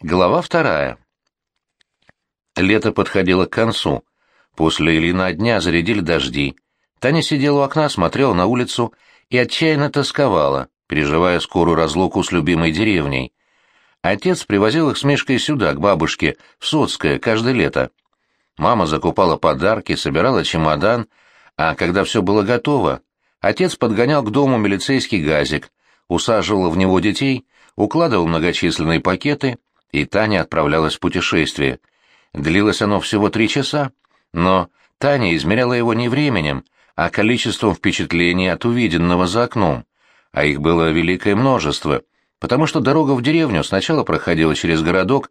Глава вторая. Лето подходило к концу. После Ильина дня зарядили дожди. Таня сидела у окна, смотрела на улицу и отчаянно тосковала, переживая скорую разлуку с любимой деревней. Отец привозил их с Мишкой сюда, к бабушке, в Соцкое, каждое лето. Мама закупала подарки, собирала чемодан, а когда все было готово, отец подгонял к дому милицейский газик, усаживал в него детей, укладывал многочисленные пакеты — и Таня отправлялась в путешествие. Длилось оно всего три часа, но Таня измеряла его не временем, а количеством впечатлений от увиденного за окном, а их было великое множество, потому что дорога в деревню сначала проходила через городок,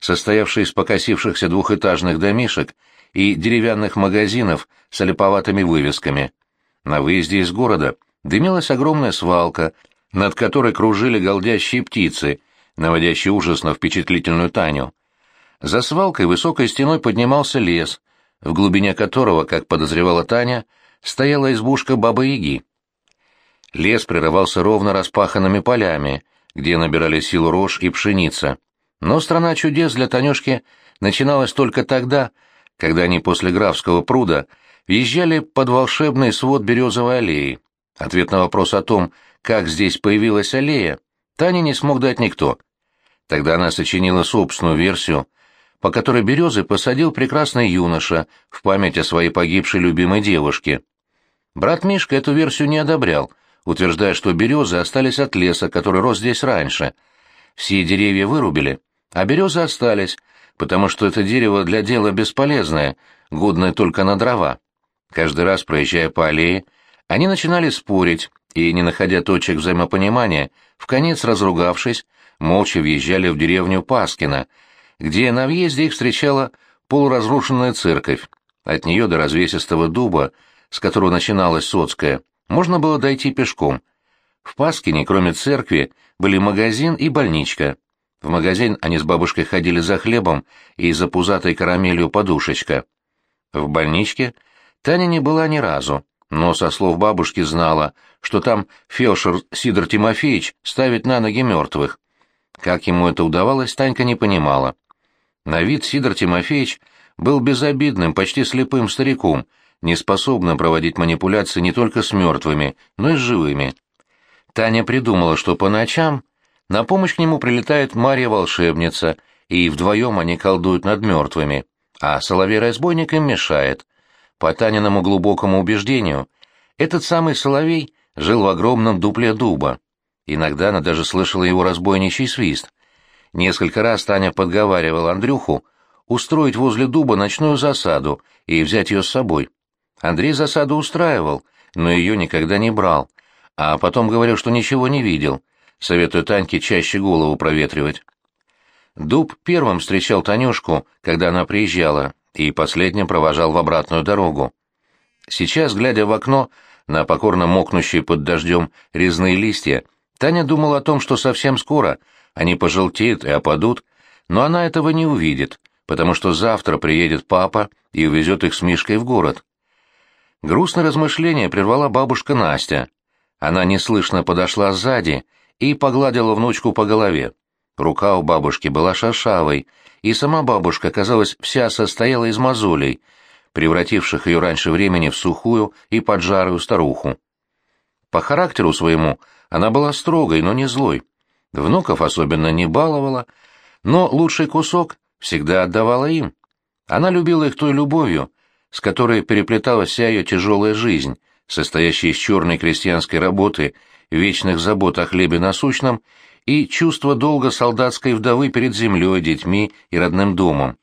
состоявший из покосившихся двухэтажных домишек и деревянных магазинов с олиповатыми вывесками. На выезде из города дымилась огромная свалка, над которой кружили голдящие птицы — наводящий ужас на впечатлительную Таню. За свалкой высокой стеной поднимался лес, в глубине которого, как подозревала Таня, стояла избушка Бабы-Яги. Лес прерывался ровно распаханными полями, где набирали силу рожь и пшеница. Но страна чудес для Танюшки начиналась только тогда, когда они после Графского пруда въезжали под волшебный свод березовой аллеи. Ответ на вопрос о том, как здесь появилась аллея, Тане не смог дать никто. Тогда она сочинила собственную версию, по которой березы посадил прекрасный юноша в память о своей погибшей любимой девушке. Брат Мишка эту версию не одобрял, утверждая, что березы остались от леса, который рос здесь раньше. Все деревья вырубили, а березы остались, потому что это дерево для дела бесполезное, годное только на дрова. Каждый раз, проезжая по аллее, они начинали спорить, и, не находя точек взаимопонимания, в конец разругавшись, молча въезжали в деревню Паскина, где на въезде их встречала полуразрушенная церковь. От нее до развесистого дуба, с которого начиналась Соцкая, можно было дойти пешком. В Паскине, кроме церкви, были магазин и больничка. В магазин они с бабушкой ходили за хлебом и за пузатой карамелью подушечка. В больничке Таня не была ни разу но со слов бабушки знала, что там фельдшер Сидор Тимофеевич ставит на ноги мертвых. Как ему это удавалось, Танька не понимала. На вид Сидор Тимофеевич был безобидным, почти слепым стариком, неспособным проводить манипуляции не только с мертвыми, но и с живыми. Таня придумала, что по ночам на помощь к нему прилетает Марья-волшебница, и вдвоем они колдуют над мертвыми, а соловей-разбойник им мешает. По Таниному глубокому убеждению, этот самый Соловей жил в огромном дупле дуба. Иногда она даже слышала его разбойничий свист. Несколько раз Таня подговаривала Андрюху устроить возле дуба ночную засаду и взять ее с собой. Андрей засаду устраивал, но ее никогда не брал, а потом говорил, что ничего не видел, советуя Таньке чаще голову проветривать. Дуб первым встречал Танюшку, когда она приезжала, и последним провожал в обратную дорогу. Сейчас, глядя в окно на покорно мокнущие под дождем резные листья, Таня думала о том, что совсем скоро они пожелтеют и опадут, но она этого не увидит, потому что завтра приедет папа и увезет их с Мишкой в город. Грустное размышление прервала бабушка Настя. Она неслышно подошла сзади и погладила внучку по голове. Рука у бабушки была шершавой, и сама бабушка, казалось, вся состояла из мозолей, превративших ее раньше времени в сухую и поджарую старуху. По характеру своему она была строгой, но не злой. Внуков особенно не баловала, но лучший кусок всегда отдавала им. Она любила их той любовью, с которой переплеталась вся ее тяжелая жизнь, состоящая из черной крестьянской работы, вечных забот о хлебе насущном и чувство долга солдатской вдовы перед землей, детьми и родным домом.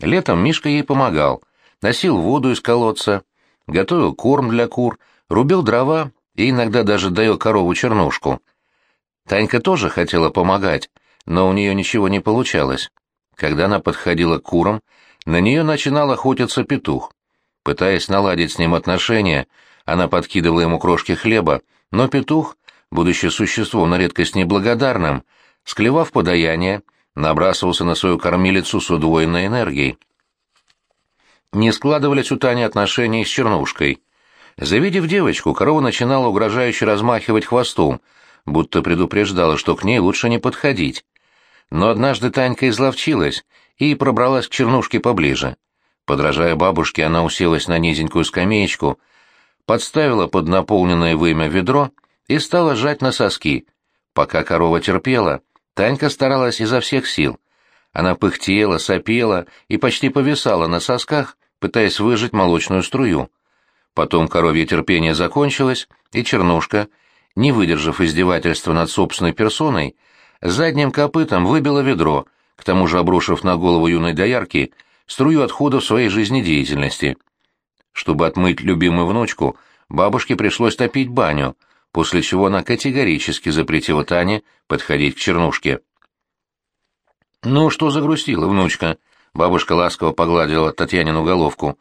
Летом Мишка ей помогал, носил воду из колодца, готовил корм для кур, рубил дрова и иногда даже доил корову-чернушку. Танька тоже хотела помогать, но у нее ничего не получалось. Когда она подходила к курам, на нее начинал охотиться петух. Пытаясь наладить с ним отношения, она подкидывала ему крошки хлеба, но петух будучи существом на редкость неблагодарным, склевав подаяние, набрасывался на свою кормилицу с удвоенной энергией. Не складывались у Тани отношения с Чернушкой. Завидев девочку, корова начинала угрожающе размахивать хвостом, будто предупреждала, что к ней лучше не подходить. Но однажды Танька изловчилась и пробралась к чернушке поближе. Подражая бабушке, она уселась на низенькую скамеечку, подставила под наполненное вымя ведро и стала жать на соски. Пока корова терпела, Танька старалась изо всех сил. Она пыхтела, сопела и почти повисала на сосках, пытаясь выжать молочную струю. Потом коровье терпение закончилось, и Чернушка, не выдержав издевательства над собственной персоной, задним копытом выбила ведро, к тому же обрушив на голову юной доярки струю отходов своей жизнедеятельности. Чтобы отмыть любимую внучку, бабушке пришлось топить баню, после чего она категорически запретила Тане подходить к Чернушке. «Ну, что загрустила, внучка?» — бабушка ласково погладила Татьянину головку.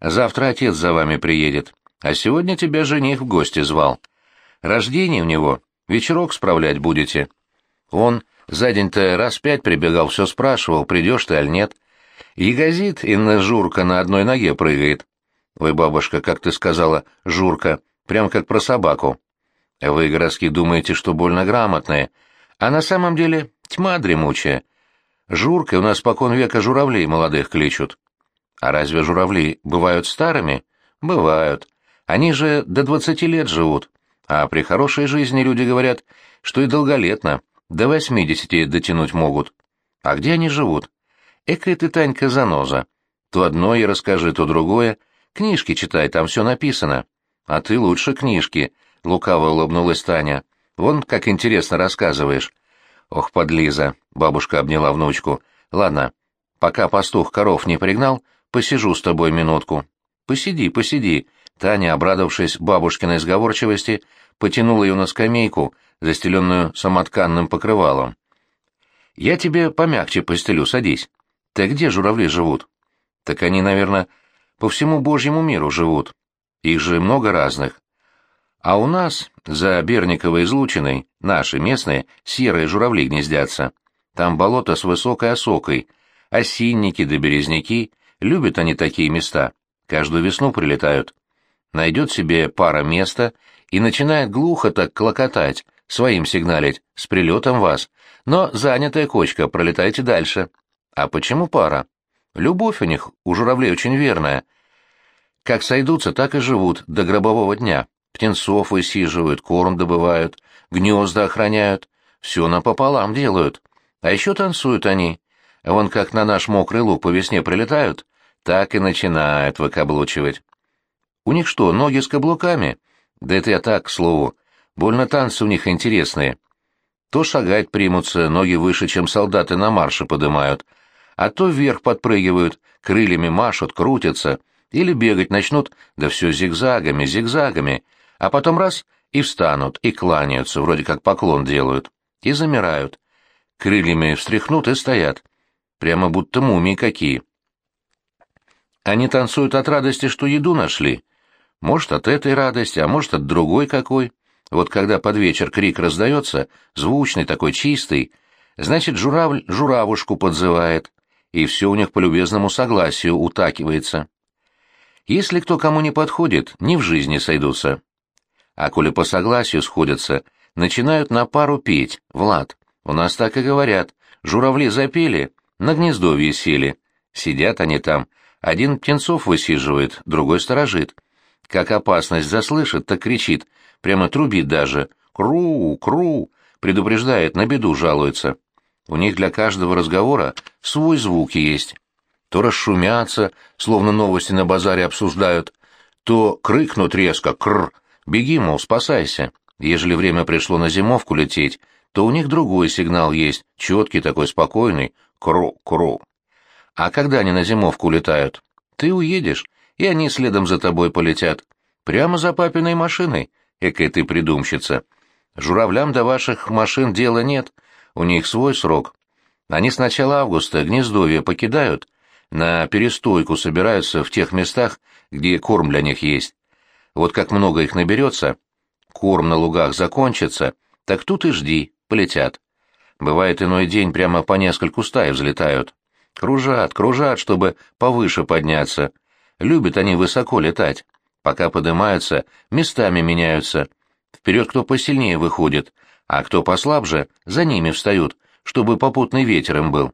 «Завтра отец за вами приедет, а сегодня тебя жених в гости звал. Рождение у него, вечерок справлять будете». Он за день-то раз пять прибегал, все спрашивал, придешь ты аль нет. Ягозит, на Журка на одной ноге прыгает. Ой, бабушка, как ты сказала, Журка, прям как про собаку. Вы, городские, думаете, что больно грамотные, а на самом деле тьма дремучая. Журкой у нас покон века журавлей молодых кличут. А разве журавли бывают старыми? Бывают. Они же до двадцати лет живут. А при хорошей жизни люди говорят, что и долголетно, до восьмидесяти дотянуть могут. А где они живут? Экая ты, Танька, заноза. То одно и расскажи, то другое. Книжки читай, там все написано. А ты лучше книжки, — лукаво улыбнулась Таня. Вон, как интересно рассказываешь. «Ох, подлиза!» — бабушка обняла внучку. «Ладно, пока пастух коров не пригнал, посижу с тобой минутку». «Посиди, посиди!» Таня, обрадовавшись бабушкиной сговорчивости, потянула ее на скамейку, застеленную самотканным покрывалом. «Я тебе помягче постелю, садись. Ты где журавли живут?» «Так они, наверное, по всему Божьему миру живут. Их же много разных. А у нас, за Берниковой излучиной, наши местные, серые журавли гнездятся. Там болото с высокой осокой, осинники да березняки, любят они такие места, каждую весну прилетают. Найдет себе пара места и начинает глухо так клокотать, своим сигналить, с прилетом вас. Но занятая кочка, пролетайте дальше. А почему пара? Любовь у них, у журавлей, очень верная. Как сойдутся, так и живут до гробового дня птенцов высиживают, корм добывают, гнезда охраняют, все напополам делают. А еще танцуют они. Вон как на наш мокрый луг по весне прилетают, так и начинают выкаблучивать. У них что, ноги с каблуками? Да это я так, к слову. Больно танцы у них интересные. То шагать примутся, ноги выше, чем солдаты на марше подымают, а то вверх подпрыгивают, крыльями машут, крутятся, или бегать начнут, да все зигзагами, зигзагами, а потом раз — и встанут, и кланяются, вроде как поклон делают, и замирают. Крыльями встряхнут и стоят. Прямо будто мумии какие. Они танцуют от радости, что еду нашли. Может, от этой радости, а может, от другой какой. Вот когда под вечер крик раздается, звучный такой, чистый, значит, журавль журавушку подзывает, и все у них по любезному согласию утакивается. Если кто кому не подходит, ни в жизни сойдутся а коли по согласию сходятся, начинают на пару петь, Влад. У нас так и говорят. Журавли запели, на гнездовье сели. Сидят они там. Один птенцов высиживает, другой сторожит. Как опасность заслышит, так кричит, прямо трубит даже. «Кру! Кру!» предупреждает, на беду жалуется. У них для каждого разговора свой звук есть. То расшумятся, словно новости на базаре обсуждают, то крикнут резко «кррр», Беги, мол, спасайся. Ежели время пришло на зимовку лететь, то у них другой сигнал есть, четкий такой, спокойный, кру-кру. А когда они на зимовку летают? Ты уедешь, и они следом за тобой полетят. Прямо за папиной машиной, экая ты придумщица. Журавлям до ваших машин дела нет, у них свой срок. Они с начала августа гнездовье покидают, на перестойку собираются в тех местах, где корм для них есть. Вот как много их наберется, корм на лугах закончится, так тут и жди, полетят. Бывает иной день прямо по нескольку стай взлетают. Кружат, кружат, чтобы повыше подняться. Любят они высоко летать. Пока поднимаются, местами меняются. Вперед кто посильнее выходит, а кто послабже, за ними встают, чтобы попутный ветер им был.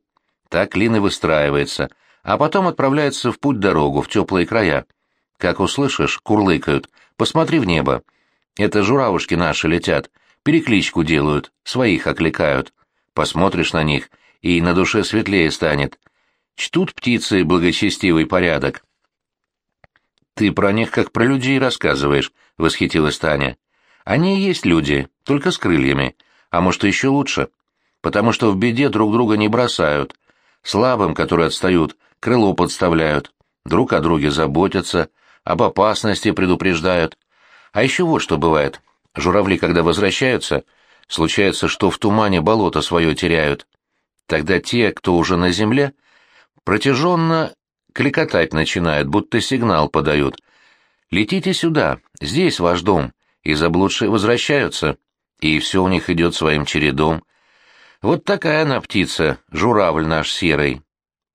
Так клин и выстраивается, а потом отправляется в путь-дорогу, в теплые края. Как услышишь, курлыкают, посмотри в небо. Это журавушки наши летят, перекличку делают, своих окликают. Посмотришь на них, и на душе светлее станет. Чтут птицы благочестивый порядок. «Ты про них как про людей рассказываешь», — восхитилась Таня. «Они и есть люди, только с крыльями, а может, еще лучше, потому что в беде друг друга не бросают, слабым, которые отстают, крыло подставляют, друг о друге заботятся, об опасности предупреждают. А еще вот что бывает. Журавли, когда возвращаются, случается, что в тумане болото свое теряют. Тогда те, кто уже на земле, протяженно кликотать начинают, будто сигнал подают. «Летите сюда, здесь ваш дом», и заблудшие возвращаются, и все у них идет своим чередом. Вот такая она птица, журавль наш серый.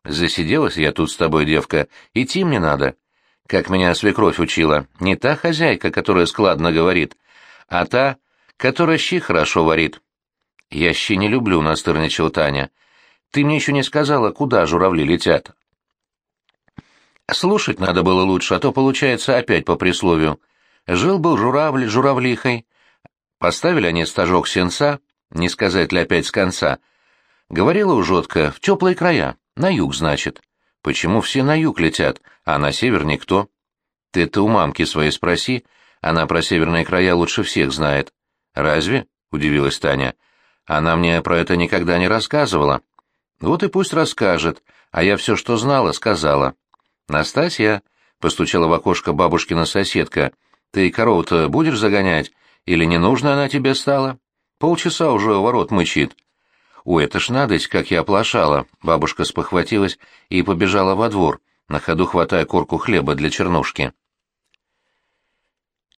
Засиделась я тут с тобой, девка, идти мне надо. Как меня свекровь учила, не та хозяйка, которая складно говорит, а та, которая щи хорошо варит. Я щи не люблю, настырничал Таня. Ты мне еще не сказала, куда журавли летят. Слушать надо было лучше, а то получается опять по присловию. Жил-был журавль журавлихой. Поставили они стажок сенца, не сказать ли опять с конца. Говорила ужотка, в теплые края, на юг, значит. Почему все на юг летят, а на север никто? Ты-то у мамки своей спроси, она про северные края лучше всех знает. Разве? — удивилась Таня. Она мне про это никогда не рассказывала. Вот и пусть расскажет, а я все, что знала, сказала. «Настасья», — постучала в окошко бабушкина соседка, — «ты корову-то будешь загонять? Или не нужно она тебе стала? Полчаса уже ворот мычит». «Ой, это ж надость, как я оплошала!» Бабушка спохватилась и побежала во двор, на ходу хватая корку хлеба для чернушки.